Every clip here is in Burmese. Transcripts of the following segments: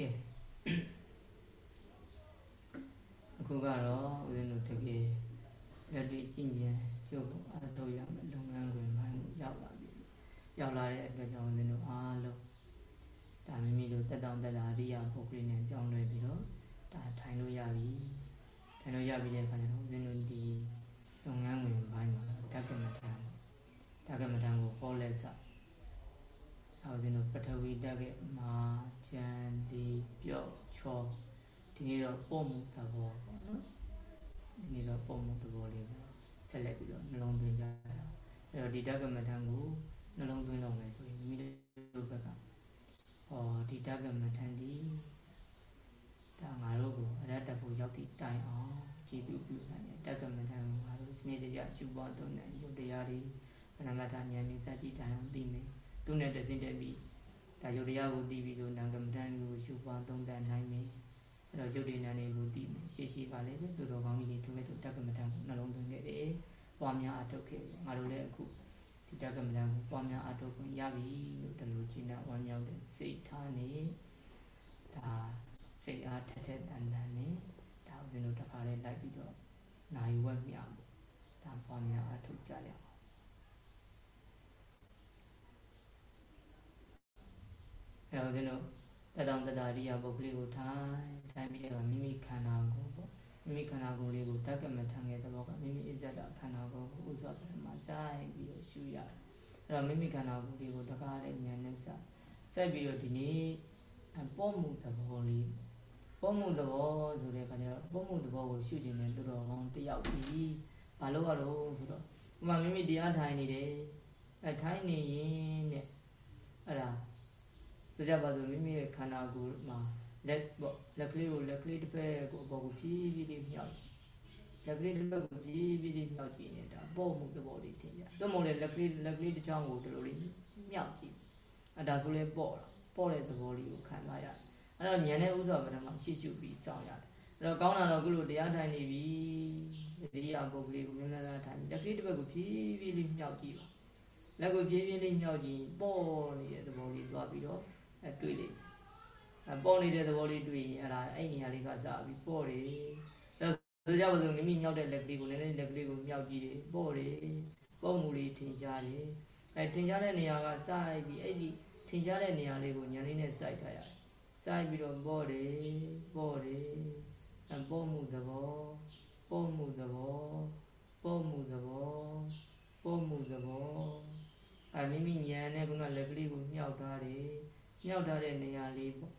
ကဲအခုကတော့ဦးဇင်းတို့တကယ်လက်တွေ့ကျင့်ကြံရုပ်ကိုအထောက်ရမယ်လုပ်ငန်းခွင်ပိုင်းကိုရောက်လာပြီရောက်လာတဲ့အတွက်ကြောင့်ဦးဇင်းတို့အားလုံးဒါမိမိတို့တက်တောင့်တက်တာအရိယာပုဂ္ဂိုလ်နဲ့ပြောင်းလဲပြီးတော့ဒါထိုင်လို့ရပြီထိုင်လို့ရပြီတဲ့အခါကျတော့ဦးဇင်းတို့ဒီလုပ်ငန်းခွင်ပိုင်းမှာဓကမထံဓကမထံကိုဟောလက်စအောင်ဦးဇင်းတို့ပထဝီဓကမာ ကျန်ဒီပြော့ချောဒီနေ့တော့ပုံမှုသဘောပေါ့နော်ဒီနေ့တော့ပုံမှုသဘောလေးကိုဆက်လက်ပြီးတော့နှလုံးသွင်းကြရအောင်အဲ့တော့ဒီဓကမထံကိုနှလုံးသွင်းတော့မယ်ဆိုရင်မိမိတို့ဘက်ကဟောဒီဓကမထံဒီဒါငါတို့ကိုအရတ္တဖို့ရောက်သည့်တိုင်အောင်ကြည်သူပြုနိုင်တယ်ဓကမထံကိုငါတို့စနစ်တကျရှုပွားသွင်းတဲ့ယုတ်တရားတွေပဏမတ္ထဉာဏ်ဉာဏ်စကြည့်တိုင်အောင်သိမယ်သူနဲ့တစင်းတက်ပြီး ဒါယုတ်တရားကိုသိပြီးဆိုနာဂမထံကိုရှုပွားသုံးသပ်နိုင်မယ်အဲ့တော့ယုတ်တရားတွေကိုသိမယ်ရှေ့ရှိပါလေသူတော်ကောင်းကြီးတွေသူကတဓကမထံကိုနှလုံးသွင်းခဲ့တယ်ပွားများအထုတ်ခဲ့တယ်ငါတို့လည်းအခုဒီဓကမထံကိုပွားများအထုတ်ခွင့်ရပြီလို့တလူချင်းနဲ့ဝမ်းမြောက်တဲ့စိတ်ထားနဲ့ဒါစိတ်အားထက်ထက်တန်တန်နဲ့ဒါဦးဇင်းတို့တစ်ခါလေးလိုက်ပြီးတော့နိုင်ဝက်မြဖို့ဒါပွားများအထုတ်ကြရအောင် အဲ့တော့ဦးဇင်းတို့တတောင်တတာရိယပုဂ္ဂလိကိုထိုင်ထိုင်ပြီးတော့မိမိခန္ဓာကိုယ်ပေါ့မိမိခန္ဓာကိုယ်လေးကိုတက်ကမထံခဲ့တဲ့ဘောကမိမိအစ္ဆဒခန္ဓာကိုယ်ကိုဥစွာပထမစိုက်ပြီးတော့ရှုရတယ်အဲ့တော့မိမိခန္ဓာကိုယ်လေးကိုတကားလေးဉာဏ်နဲ့စဆက်ပြီးတော့ဒီနေ့ပေါ်မှုသဘောလေးပေါ်မှုသဘောဆိုတဲ့အခါကျတော့ပေါ်မှုသဘောကိုရှုခြင်းနဲ့သူတော်ကောင်းတယောက်ဒီဘာလို့ရတော့ဆိုတော့ဥမာမိမိတရားထိုင်နေတယ်အဲထိုင်နေရင်တဲ့အဲ့ဒါ ဆိုကြပါစို့မိမိရဲ့ခန္ဓာကိုယ်မှာလက်ပေါ့လက်ကလေးကိုလက်ကလေးတစ်ဖက်ကိုအပေါ်ကိုဖြည်းဖြည်းလေးမြောက်လက်ကလေးတစ်ဖက်ကိုဖြည်းဖြည်းလေးမြောက်ကြည့်နေတာပေါ့မှုသဘောလေးထင်ကြ။သို့မဟုတ်လေလက်ကလေးလက်ကလေးတစ်ချောင်းကိုဒီလိုလေးမြောက်ကြည့်။အဲဒါဆိုလဲပေါ့လား။ပေါ့တဲ့သဘောလေးကိုခံစားရတယ်။အဲတော့ဉာဏ်နဲ့ဥစ္စာပထမရှိရှုပြီးစောင့်ရတယ်။အဲတော့ကောင်းတာတော့ခုလိုတရားထိုင်နေပြီ။ဒီရပုဂ္ဂလိကိုမြန်မြန်ထိုင်လက်ကလေးတစ်ဖက်ကိုဖြည်းဖြည်းလေးမြောက်ကြည့်ပါ။လက်ကိုဖြည်းဖြည်းလေးမြောက်ကြည့်ပေါ့နေတဲ့သဘောလေးသွားပြီးတော့ အဲတွေ့လိမ့်မယ်ပေါ်နေတဲ့သဘောလေးတွေ့ရင်အဲ့ဒါအဲ့နေရာလေးကစပြီးပေါ်တယ်အဲ့ဆိုကြပါစို့မိမိမြောက်တဲ့လက်ကလေးကိုလည်းလက်ကလေးကိုမြောက်ကြည့်တယ်ပေါ်တယ်ပုံမူလေးထင်ရှားတယ်အဲထင်ရှားတဲ့နေရာကစပြီးအဲ့ဒီထင်ရှားတဲ့နေရာလေးကိုညာလေးနဲ့စိုက်ထားရတယ်စိုက်ပြီးတော့ပေါ်တယ်ပေါ်တယ်အပေါ်မှုသဘောပေါ်မှုသဘောပေါ်မှုသဘောပေါ်မှုသဘောအဲမိမိညာနဲ့ခုနလက်ကလေးကိုမြောက်ထားတယ် မြောက်ထားတဲ့နေရာလေးပေါ့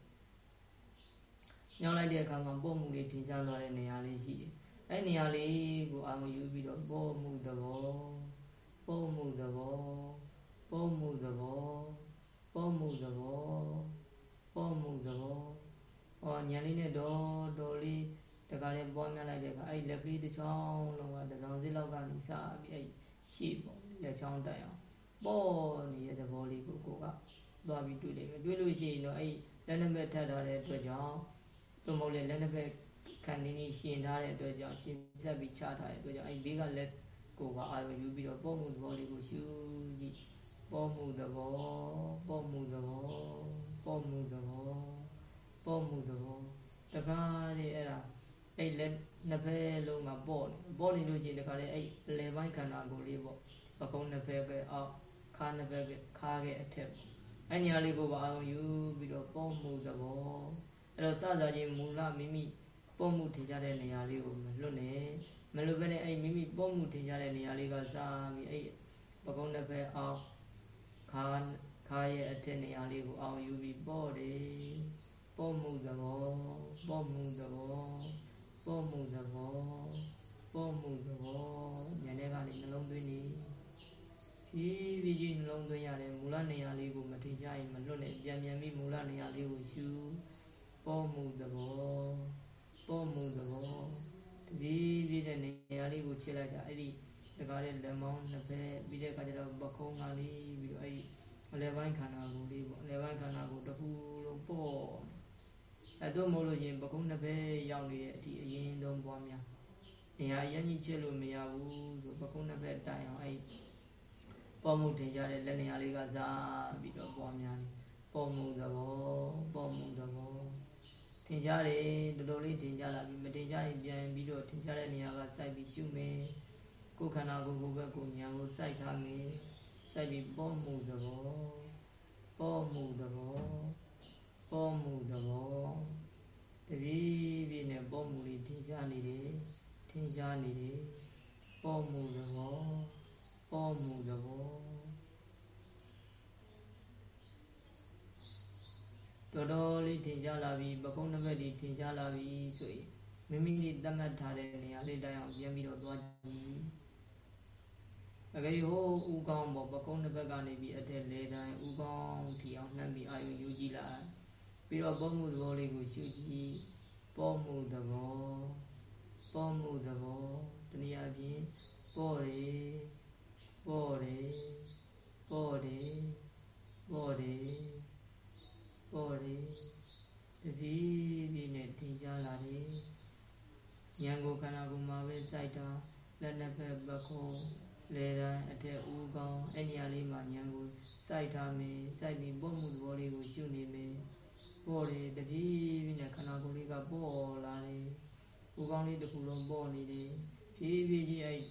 ညောင်းလိုက်တဲ့အခါမှာပို့မှုလေးထင်ရှားသွားတဲ့နေရာလေးရှိတယ်။အဲ့နေရာလေးကိုအာရုံယူပြီးတော့ပို့မှုသဘောပို့မှုသဘောပို့မှုသဘောပို့မှုသဘောပို့မှုသဘောဟောညာလေးနဲ့တော့တော်လေးတခါလေးပွားများလိုက်တဲ့အခါအဲ့လက်ကလေးတစ်ချောင်းလုံးကတစောင်းစစ်လောက်ကနေစပြီးအဲ့ရှေ့ပေါ့လက်ချောင်းတက်အောင်ပေါ်နေတဲ့သဘောလေးကိုကိုက သွားပြီးတွေ့လိမ့်မယ်တွေ့လို့ရှိရင်တော့အဲ့လက်နက်ပဲထပ်ထားတဲ့အတွက်ကြောင့်သို့မဟုတ်လေလက်နှစ်ဖက်ခံနေနေရှင်ထားတဲ့အတွက်ကြောင့်ရှင်ဆက်ပြီးချထားတဲ့အတွက်ကြောင့်အဲဒီဘေးကလက်ကိုပါအာရုံယူပြီးတော့ပုံမှုသဘောလေးကိုရှုကြည့်ပုံမှုသဘောပုံမှုသဘောပုံမှုသဘောပုံမှုသဘောတကားလေးအဲ့ဒါအဲ့လက်နှစ်ဖက်လုံးကပေါ့နေပေါ့နေလို့ရှိရင်တခါလေအဲ့လေပိုင်းခန္ဓာကိုယ်လေးပေါ့ပကုံးနှစ်ဖက်ကအောက်ခါနှစ်ဖက်ကခါရဲ့အထက်ပေါ့ အဲ့ညာလေးကိုပါအာရုံယူပြီးတော့ပုံမှုသဘောအဲ့တော့စစချင်းမူလမိမိပုံမှုထင်ကြတဲ့နေရာလေးကိုမလွတ်နဲ့မလွတ်ဘဲနဲ့အဲ့မိမိပုံမှုထင်ကြတဲ့နေရာလေးကစားပြီးအဲ့ပကုံးတစ်ဖက်အောင်ခါခါရဲ့အထက်နေရာလေးကိုအောင်ယူပြီးပေါ့တယ်ပုံမှုသဘောပုံမှုသဘောပုံမှုသဘောပုံမှုသဘောညနေကနေနှလုံးသွင်းနေ ဖြည်းဖြည်းချင်းနှလုံးသွင်းရတယ်မူလနေရာလေးကိုမထင်ကြရင်မလွတ်နဲ့ပြန်ပြန်ပြီးမူလနေရာလေးကိုရှုပေါ်မှုသဘောပေါ်မှုသဘောတပြေးပြေးတဲ့နေရာလေးကိုချစ်လိုက်တာအဲ့ဒီတကားတဲ့လက်မောင်းနှစ်ဖက်ပြီးတဲ့အခါကျတော့ပခုံးကလေးပြီးတော့အဲ့ဒီအလဲပိုင်းခန္ဓာကိုယ်လေးပေါ့အလဲပိုင်းခန္ဓာကိုယ်တစ်ခုလုံးပေါ့အဲ့တော့မဟုတ်လို့ရင်ပခုံးနှစ်ဖက်ရောက်နေတဲ့အထိအရင်ဆုံးပွားများနေရာရမ်းကြီးချစ်လို့မရဘူးဆိုပခုံးနှစ်ဖက်တိုင်အောင်အဲ့ ပေါ်မှုတင်ကြတဲ့လက်နေရာလေးကစားပြီးတော့ပွားများနေပေါ်မှုသဘောပေါ်မှုသဘောင်ရှားတယ်တော်တော်လေးထင်ရှားလာပြီမထင်ရှားရင်ပြန်ပြီးတော့ထင်ရှားတဲ့နေရာကစိုက်ပြီးရှုမယ်ကိုယ်ခန္ဓာကိုယ်ကိုယ်ပဲကိုဉာဏ်ကိုစိုက်ထားမယ်စိုက်ပြီးပေါ်မှုသဘောပေါ်မှုသဘောပေါ်မှုသဘောတတိပြည့်နဲ့ပေါ်မှုလေးထင်ရှားနေတယ်ထင်ရှားနေတယ်ပေါ်မှုသဘော ပေါ်မှုသဘောတော်တော်လေးထင်ရှားလာပြီပကုံးတစ်ဘက်ဒီထင်ရှားလာပြီဆိုရင်မိမိလေးသတ်မှတ်ထားတဲ့နေရာလေးတိုင်းအောင်ပြန်ပြီးတော့သွားကြည့်အကယ်ဟိုဥကောင်းပေါ့ပကုံးတစ်ဘက်ကနေပြီးအထက်လေတိုင်းဥကောင်းထီအောင်နှမ်းပြီးအာယုယူကြည့်လိုက်ပြီးတော့ပေါ်မှုသဘောလေးကိုရှုကြည့်ပေါ်မှုသဘောပေါ်မှုသဘောတနည်းအားဖြင့်ပေါ်တ ယ်ပေါ်တယ်ပေါ်တယ်ပေါ်တယ်ပေါ်တယ်တပြေးပြေးနဲ့ထင်ရှားလာတယ်ဉာဏ်ကိုခန္ဓာကိုယ်မှာပဲစိုက်တာလက်နှစ်ဖက်ပခုံးလေတိုင်းအထက်ဦးကောင်းအဲ့နေရာလေးမှာဉာဏ်ကိုစိုက်ထားမယ်စိုက်ပြီးပုံမှုသဘောလေးကိုရှုနေမယ်ပေါ်တယ်တပြေးပြေးနဲ့ခန္ဓာကိုယ်လေးကပေါ်လာတယ်ဦးကောင်းလေးတစ်ခုလုံးပေါ်နေတယ်ဖြည်းဖြည်းချင်းအဲ့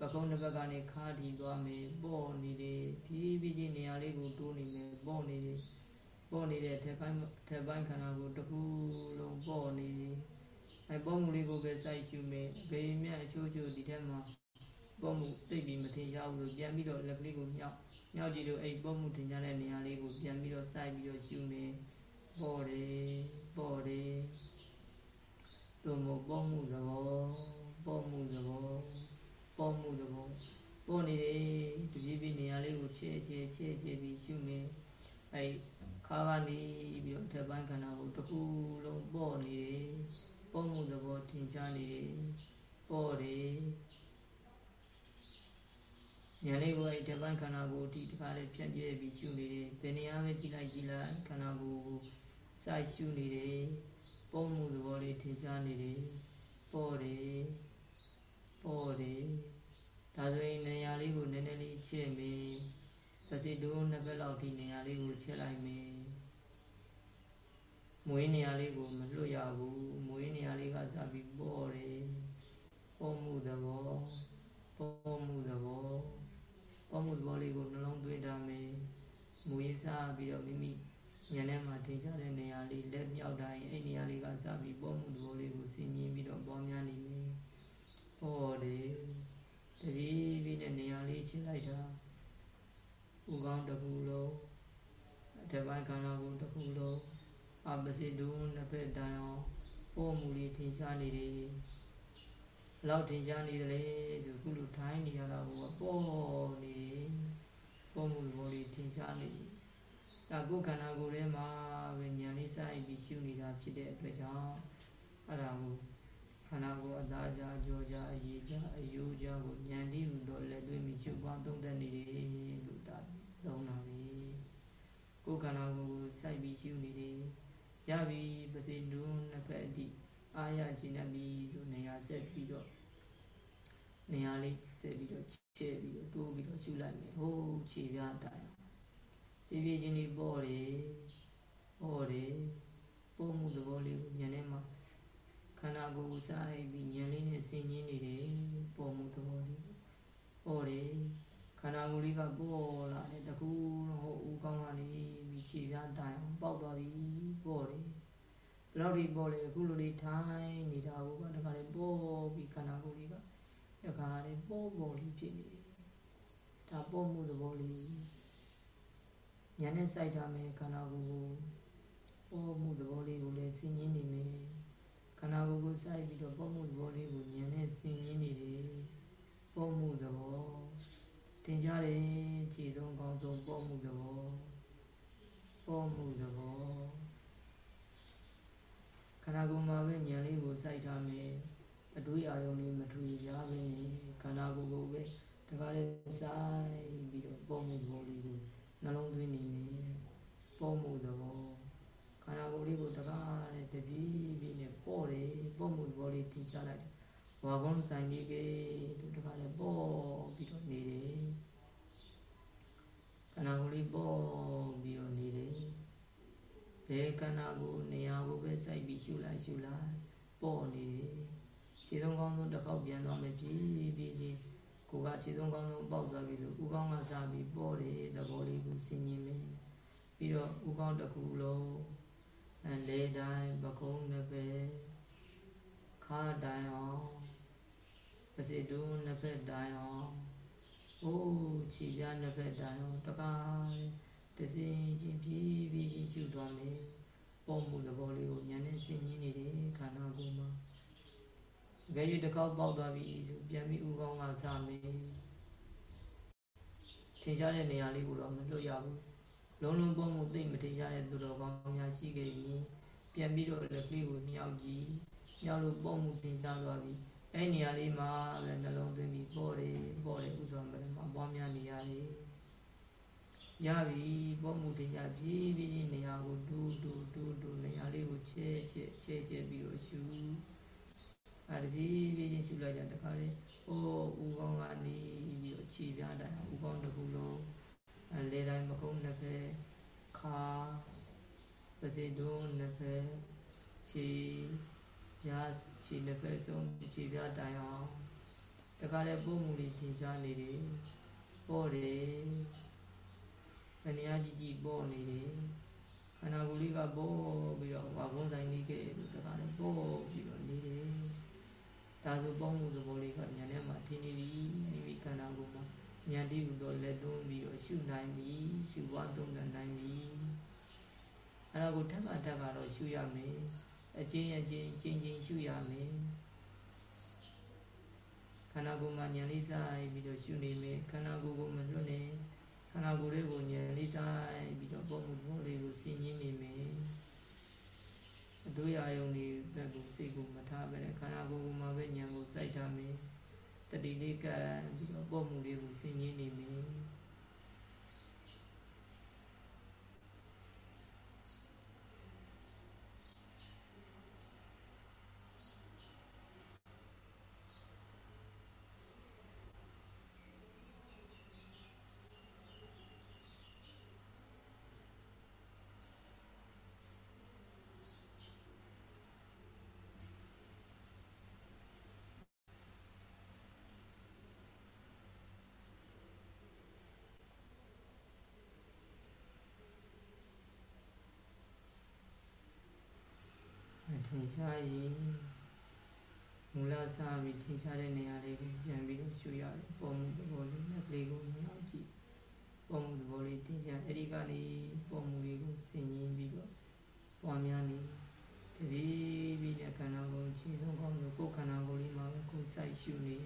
ပကုံးတစ်ဘက်ကနေခါထီသွားမယ်ပေါ်နေတယ်ဖြည်းဖြည်းချင်းနေရာလေးကိုတိုးနေမယ်ပေါ်နေတယ်ပေါ်နေတဲ့ထက်ပိုင်းထက်ပိုင်းခန္ဓာကိုယ်တစ်ခုလုံးပေါ်နေတယ်အဲပေါ်မှုလေးကိုပဲစိုက်ရှုမယ်အပေမြတ်အချိုးချိုးဒီထက်မှာပေါ်မှုသိပြီးမထင်ရှားဘူးဆိုပြန်ပြီးတော့လက်ကလေးကိုမြောက်မြောက်ကြည့်လို့အဲ့ပေါ်မှုထင်ရှားတဲ့နေရာလေးကိုပြန်ပြီးတော့စိုက်ပြီးတော့ရှုမယ်ပေါ်တယ်ပေါ်တယ်တို့မပေါ်မှုသဘောပေါ်မှုသဘော ပေါ်မှုသဘောပေါ်နေတယ်တပြေးပြေးနေရာလေးကိုချဲ့ချဲ့ချဲ့ချဲ့ပြီးရှုမယ်အဲ့ခါကနေပြီးတော့ထက်ပိုင်းခန္ဓာကိုတစ်ခုလုံးပေါ်နေတယ်ပေါ်မှုသဘောထင်ရှားနေတယ်ပေါ်တယ်ဉာဏ်လေးကိုအဲ့ထက်ပိုင်းခန္ဓာကိုဒီတခါလေးဖြန့်ပြဲပြီးရှုနေတယ်ဘယ်နေရာပဲကြည့်လိုက်ကြည့်လိုက်ခန္ဓာကိုယ်ကိုစိုက်ရှုနေတယ်ပေါ်မှုသဘောလေးထင်ရှားနေတယ်ပေါ်တယ် ပေါ်တယ်ဒါဆိုရင်နေရာလေးကိုနည်းနည်းလေးချဲ့မယ်ပစီတုံးနှစ်ဘက်လောက်ထိနေရာလေးကိုချဲ့လိုက်မယ်မွေးနေရာလေးကိုမလွတ်ရဘူးမွေးနေရာလေးကစပြီးပေါ်တယ်ပေါ်မှုသဘောပေါ်မှုသဘောပေါ်မှုသဘောလေးကိုနှလုံးသွင်းထားမယ်မွေးစားပြီးတော့မိမိဉာဏ်ထဲမှာထင်ရှားတဲ့နေရာလေးလက်မြောက်တိုင်းအဲ့နေရာလေးကစပြီးပေါ်မှုသဘောလေးကိုစဉ်းမြင်ပြီးတော့ပေါ်များနေမယ် ပေါ်တယ်တပြေးပြေးနဲ့နေရာလေးချင်းလိုက်တာဥကောင်းတစ်ခုလုံးအထက်ပိုင်းခန္ဓာကိုယ်တစ်ခုလုံးအပစိတုံးနှစ်ဖက်တိုင်အောင်ပေါ်မှုလေးထင်ရှားနေတယ်ဘလောက်ထင်ရှားနေတယ်လဲဆိုခုလိုထိုင်းနေရတာကပေါ်နေပေါ်မှုသဘောလေးထင်ရှားနေတယ်ဒါကိုယ်ခန္ဓာကိုယ်ထဲမှာပဲဉာဏ်လေးစိုက်ပြီးရှုနေတာဖြစ်တဲ့အတွက်ကြောင့်အဲ့ဒါကိုခ န္ဓာကိုယ်အသားကြအကျော်ကြအရေးကြအယိုးကြကိုဉာဏ်တည်းဟူတော့လက်သွင်းပြီးရှုပွားသုံးသပ်နေတယ်လို့ဒါသုံးတာပဲကိုယ်ခန္ဓာကိုယ်ကိုစိုက်ပြီးရှုနေတယ်ရပြီပစိနုနှစ်ဖက်အထိအာရခြင်းနဲ့ပြီးဆိုနေရာဆက်ပြီးတော့နေရာလေးဆက်ပြီးတော့ချဲ့ပြီးတော့တိုးပြီးတော့ရှုလိုက်မယ်ဟိုးခြေပြားတိုင်ဖြည်းဖြည်းချင်းလေးပေါ်တယ်ပေါ်တယ်ပုံမှုသဘောလေးကိုဉာဏ်ထဲမှာခ န္ဓာကိုယ်ကိုစားလိုက်ပြီးဉာဏ်လေးနဲ့ဆင်ញင်းနေတယ်ပုံမှုသဘောလေးပေါ်တယ်ခန္ဓာကိုယ်လေးကပေါ်လာတယ်တကူဟိုဦးကောင်းကနေပြီးခြေပြားတိုင်အောင်ပေါက်သွားပြီပေါ်တယ်ဘယ်တော့ဒီပေါ်လေအခုလိုလေးထိုင်နေတာကိုကတခါလေးပေါ်ပြီးခန္ဓာကိုယ်လေးကတခါလေးပေါ်ပေါ်လေးဖြစ်နေတယ်ဒါပေါ်မှုသဘောလေးညာနဲ့စိုက်ထားမယ်ခန္ဓာကိုယ်ကိုပေါ်မှုသဘောလေးကိုလည်းဆင်ញင်းနေမယ်ခ န္ဓာကိုယ်ကိုစိုက်ပြီးတော့ပေါ်မှုသဘောလေးကိုညာနဲ့ဆင်ញင်းနေတယ်ပေါ်မှုသဘောတင်ကြတယ်ခြေဆုံးကောင်းဆုံးပေါ်မှုသဘောပေါ်မှုသဘောခန္ဓာကိုယ်မှာပဲညာလေးကိုစိုက်ထားမယ်အတွေးအာရုံလေးမထွေပြားပဲနေခန္ဓာကိုယ်ကိုပဲတခါလေးစိုက်ပြီးတော့ပေါ်မှုသဘောလေးကိုနှလုံးသွင်းနေမယ်ပေါ်မှုသဘောခ န္ဓာကိုယ်လေးကိုတကားနဲ့တပြေးပြေးနဲ့ပေါ့တယ်ပေါ်မှုသဘောလေးထင်ရှားလိုက်တယ်ဝါကုန်းဆိုင်လေးကသူတကားနဲ့ပေါ့ပြီးတော့နေတယ်ခန္ဓာကိုယ်လေးပေါ့ပြီးတော့နေတယ်ဘယ်ခန္ဓာကိုနေရာကိုပဲစိုက်ပြီးရှုလိုက်ရှုလိုက်ပေါ့နေတယ်ခြေဆုံးကောင်းဆုံးတစ်ခေါက်ပြန်သွားမယ်ပြီပြီချင်းကိုကခြေဆုံးကောင်းဆုံးပေါက်သွားပြီလို့ဥကောင်းကစားပြီးပေါ့တယ်သဘောလေးကိုစဉ်းကျင်မယ်ပြီးတော့ဥကောင်းတစ်ခုလုံးအ လေတိုင်းပကုံးနှစ်ပဲခါတိုင်းအောင်ပစိတုနှစ်ဖက်တိုင်းအောင်အိုးခြေပြားနှစ်ဖက်တိုင်းအောင်တကားတစင်းချင်းဖြည်းဖြည်းချင်းရှုသွားမယ်ပုံမှုသဘောလေးကိုဉာဏ်နဲ့စဉ်းကျင်နေတယ်ခန္ဓာကိုယ်မှာကြရွေတစ်ခေါက်ပေါက်သွားပြီဆိုပြန်ပြီးဥကောင်းကစားမယ်ထင်ရှားတဲ့နေရာလေးကိုတော့မလွတ်ရဘူး လုံးလုံးပုံမှုသိမထင်ရှားတဲ့သူတော်ကောင်းများရှိခဲ့ရင်ပြန်ပြီးတော့လက်ကလေးကိုမြောက်ကြည့်မြောက်လို့ပုံမှုထင်ရှားသွားပြီအဲ့နေရာလေးမှာလည်းနှလုံးသွင်းပြီးပေါ်တယ်ပေါ်တယ်ဥစွာမလည်းမှာပွားများနေရတယ်ရပြီပုံမှုတင်ကြဖြည်းဖြည်းချင်းနေရာကိုတူတူတူတူနေရာလေးကိုချဲချဲချဲချဲပြီးတော့ရှူအဲ့ဒီဖြည်းဖြည်းချင်းရှူလိုက်ကြတခါလေဟိုဦးကောင်းကနေပြီးတော့ခြေပြားတိုင်းဦးကောင်းတစ်ခုလုံးအ လေတိုင်းမကုန်းနှစ်ဖက်ခါပစိတုံးနှစ်ဖက်ခြေရခြေနှစ်ဖက်ဆုံးခြေပြားတိုင်အောင်တခါလေပုံမှုလေးထင်ရှားနေတယ်ပေါ်တယ်ခဏကြီးကြီးပေါ်နေတယ်ခန္ဓာကိုယ်လေးကပေါ်ပြီးတော့ဝါဘုံဆိုင်လေးကဲလို့တခါလေပေါ်ပြီးတော့နေတယ်ဒါဆိုပေါင်းမှုသဘောလေးကညာထဲမှာထင်နေပြီမိမိခန္ဓာကိုယ်မှာ ညာတိဟူသောလက်သွင်းပြီးတော့ရှုနိုင်ပြီရှုဝါသုံးသပ်နိုင်ပြီအဲ့ဒါကိုထပ်ခါထပ်ခါတော့ရှုရမယ်အချင်းအချင်းချင်းချင်းရှုရမယ်ခန္ဓာကိုယ်မှာဉာဏ်လေးစားပြီးတော့ရှုနေမယ်ခန္ဓာကိုယ်ကိုမလွတ်နဲ့ခန္ဓာကိုယ်လေးကိုဉာဏ်လေးစားပြီးတော့ပုံမှုဘောလေးကိုစဉ်းကျင်နေမယ်အတို့ရယုံလေးဘက်ကိုစိတ်ကိုမထားပဲခန္ဓာကိုယ်မှာပဲဉာဏ်ကိုစိုက်ထားမယ် တတိလေးကပြီးတော့ပုံမှုလေးကိုစဉ်းကျင်နေမယ်ထ င်ရှားရင်မူလစားပြီးထင်ရှားတဲ့နေရာလေးကိုပြန်ပြီးတော့ရှုရတယ်ပုံမှုသဘောလေးနဲ့ကလေးကိုမြင်အောင်ကြည့်ပုံမှုသဘောလေးထင်ရှားအဲ့ဒီကနေပုံမှုလေးကိုဆင်ញင်းပြီးတော့ပွားများနေတတိပြီးတဲ့ခန္ဓာကိုယ်ခြေဆုံးကောင်းလို့ကိုယ်ခန္ဓာကိုယ်လေးမှာကိုယ်စိုက်ရှုနေ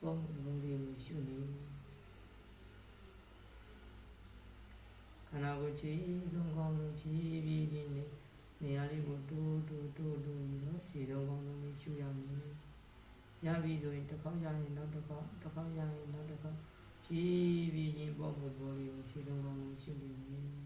ပုံမှုသဘောလေးကိုရှုနေခန္ဓာကိုယ်ခြေဆုံးကောင်းလို့ဖြည်းဖြည်းချင်းနဲ့ နေရာလေးကိုတိုးတိုးတိုးတိုးပြီးတော့ခြေတော်ကောင်းလုံးလေးရှုရမယ်။ရပြီဆိုရင်တစ်ခေါက်ရရင်နောက်တစ်ခေါက်တစ်ခေါက်ရရင်နောက်တစ်ခေါက်ဖြည်းဖြည်းချင်းပေါ့မှုပေါ်လေးကိုခြေတော်ကောင်းလုံးရှုနေမယ်။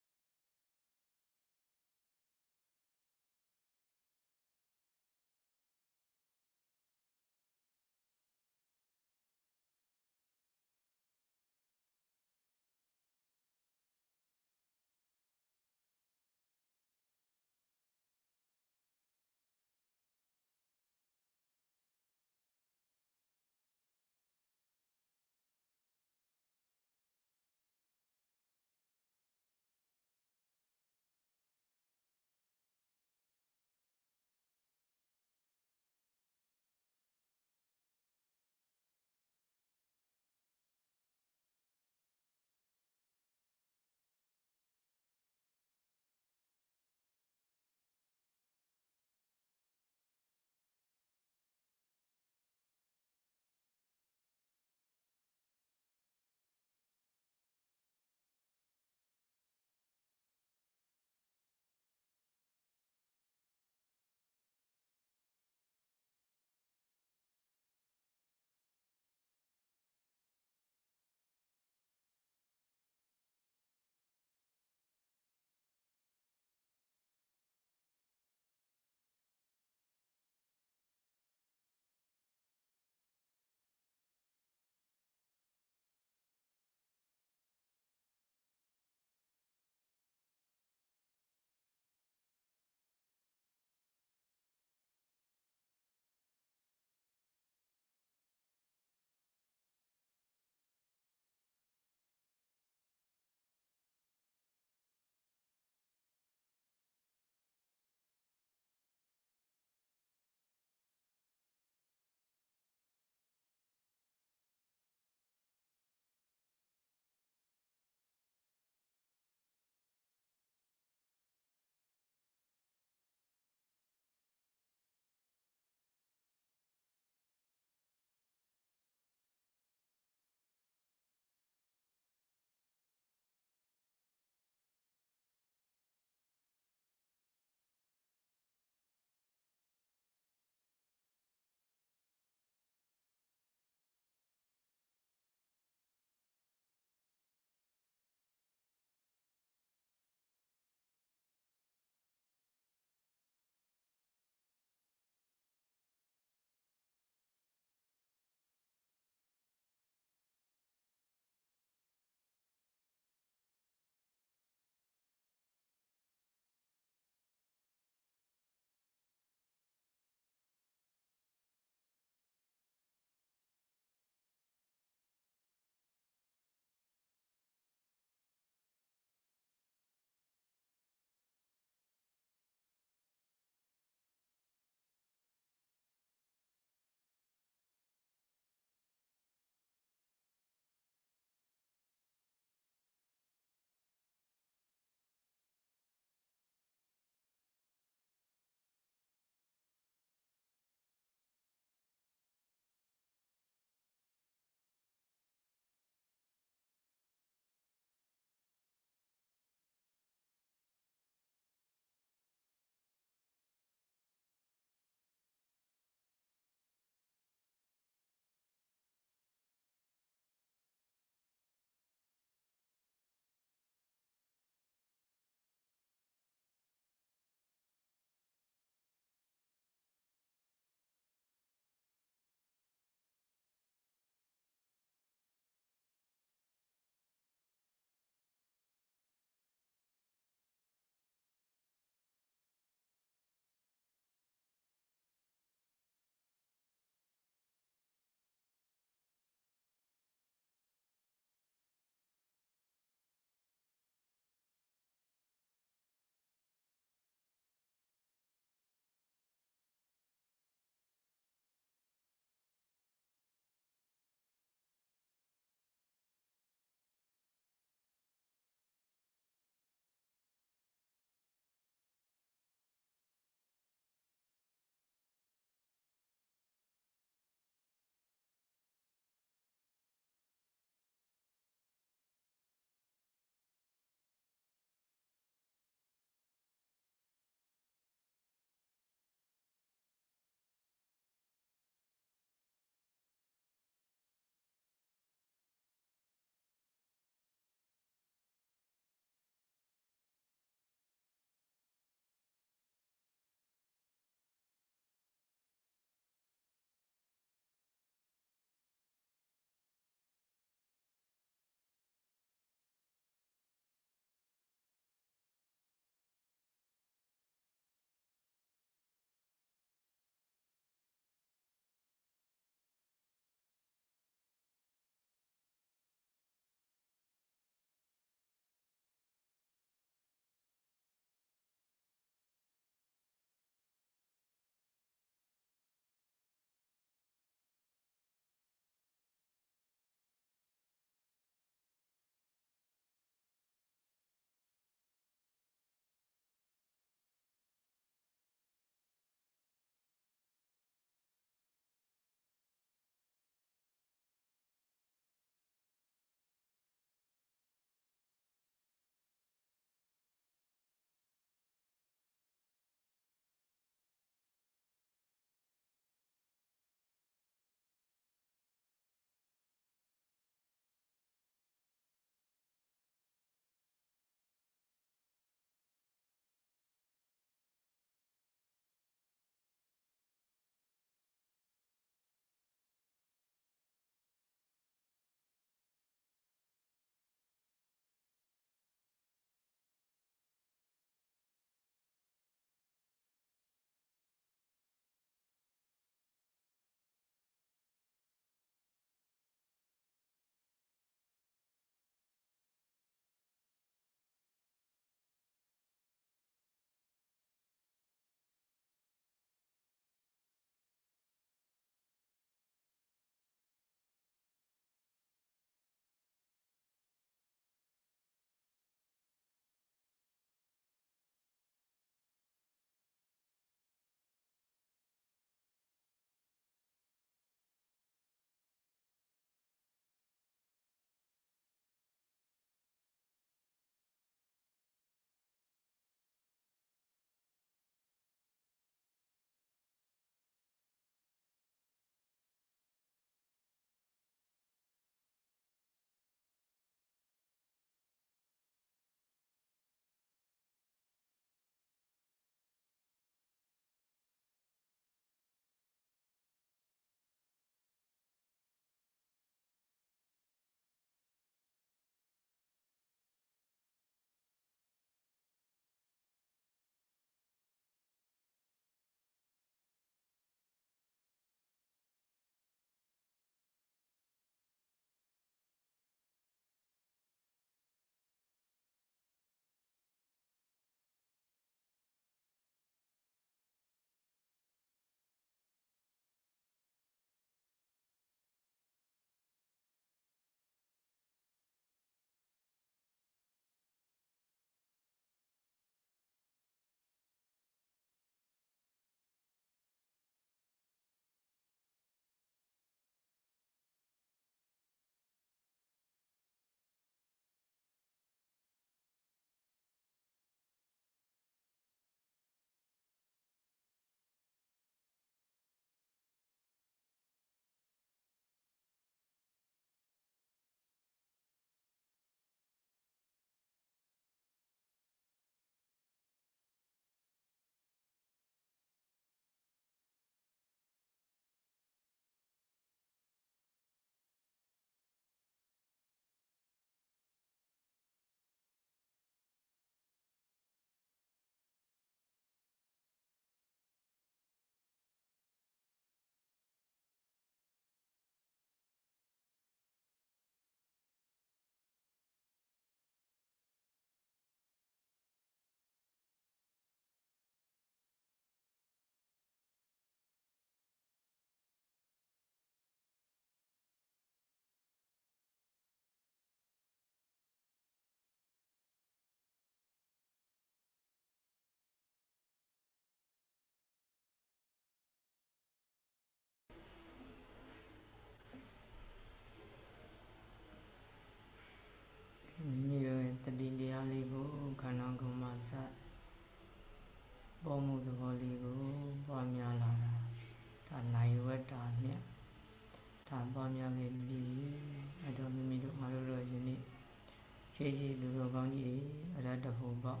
ရှိရှိလူတော်ကောင်းကြီးတွေအရတ္တဖို့ပေါ့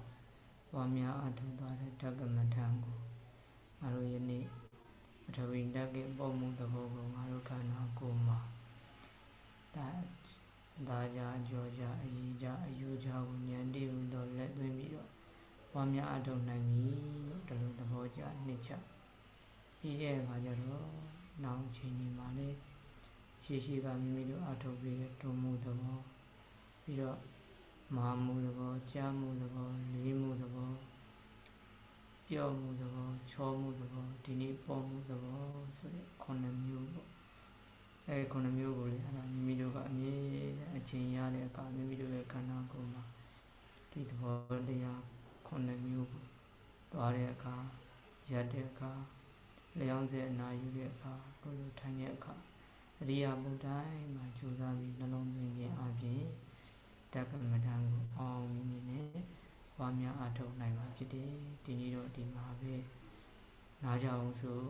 ပွားများအထောက်သွားတဲ့ဓကမထံကိုငါတို့ယနေ့ပထဝီဓကပုံမှုသဘောကိုငါတို့ခန္ဓာကိုယ်မှာဒါဒါကြအကျော်ကြအကြီးကြအယူကြကိုဉာဏ်တည်ဟူသောလက်သွင်းပြီးတော့ပွားများအထောက်နိုင်ပြီလို့ဒီလိုသဘောကြနှစ်ချက်ပြီးတဲ့အခါကျတော့နောက်ချိန်ဒီမှာလေရှိရှိကမိမိတို့အထောက်ပြီးတဲ့တုံမှုသဘောပြီးတော့ မာမှုသဘောကြားမှုသဘောလေးမှုသဘောပြောမှုသဘောချောမှုသဘောဒီနေ့ပေါ်မှုသဘောဆိုတဲ့ခုနှစ်မျိုးပေါ့အဲခုနှစ်မျိုးကိုလေအဲ့ဒါမိမိတို့ကအမြဲအချိန်ရတဲ့အခါမိမိတို့ရဲ့ခန္ဓာကိုယ်မှာဒီသဘောတရားခုနှစ်မျိုးကိုသွားတဲ့အခါရက်တဲ့အခါလျောင်းစေအနာယူတဲ့အခါတို့လိုထိုင်တဲ့အခါအရိယာဘုဒ္ဓတိုင်းမှာကြိုးစားပြီးနှလုံးသွင်းခြင်းအပြင် တက္ကမထံကိုအောင်မြင်နေပွားများအထောက်နိုင်မှာဖြစ်တယ်ဒီနေ့တော့ဒီမှာပဲနားကြအောင်ဆို